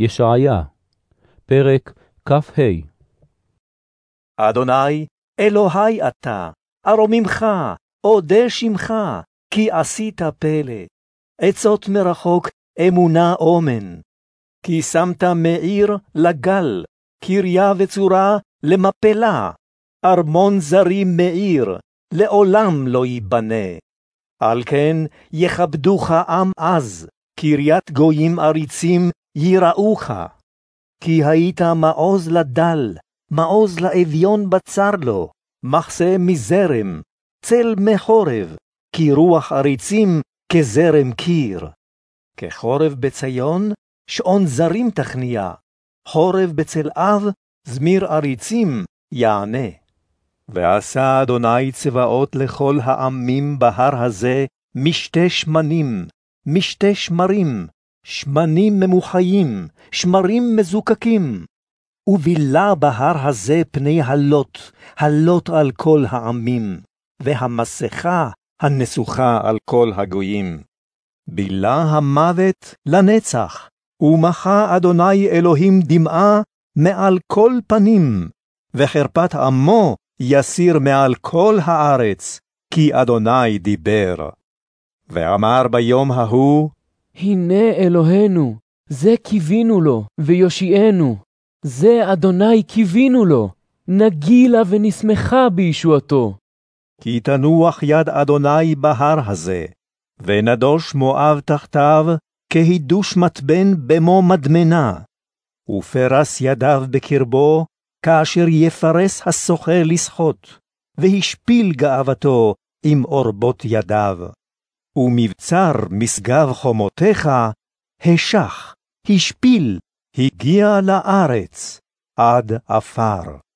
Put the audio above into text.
ישעיה, פרק כ"ה אדוני, אלוהי אתה, ארוממך, אודה שמך, כי עשית פלא. עצות מרחוק, אמונה אומן. כי שמת מעיר לגל, קריה וצורה למפלה, ארמון זרים מעיר, לעולם לא ייבנה. על כן יכבדוך עם עז, קריית גויים עריצים יראוך. כי היית מעוז לדל, מעוז לאביון בצר לו, מחסה מזרם, צל מחורב, כי רוח עריצים כזרם קיר. כחורב בציון, שעון זרים תכניע, חורב בצל אב, זמיר עריצים יענה. ועשה אדוני צבאות לכל העמים בהר הזה משתה שמנים, משתה שמרים, שמנים ממוחיים, שמרים מזוקקים. ובילה בהר הזה פני הלוט, הלוט על כל העמים, והמסכה הנסוכה על כל הגויים. בילה המוות לנצח, ומחה אדוני אלוהים דמעה מעל כל פנים, וחרפת עמו יסיר מעל כל הארץ, כי אדוני דיבר. ואמר ביום ההוא, הנה אלוהינו, זה קיווינו לו, ויושיענו. זה אדוני קיווינו לו, נגילה ונשמחה בישועתו. כי תנוח יד אדוני בהר הזה, ונדוש מואב תחתיו, כהידוש מתבן במו מדמנה. ופרס ידיו בקרבו, כאשר יפרס הסוחר לשחות, והשפיל גאוותו עם אורבות ידיו. ומבצר משגב חומותיך, השח, השפיל, הגיע לארץ, עד עפר.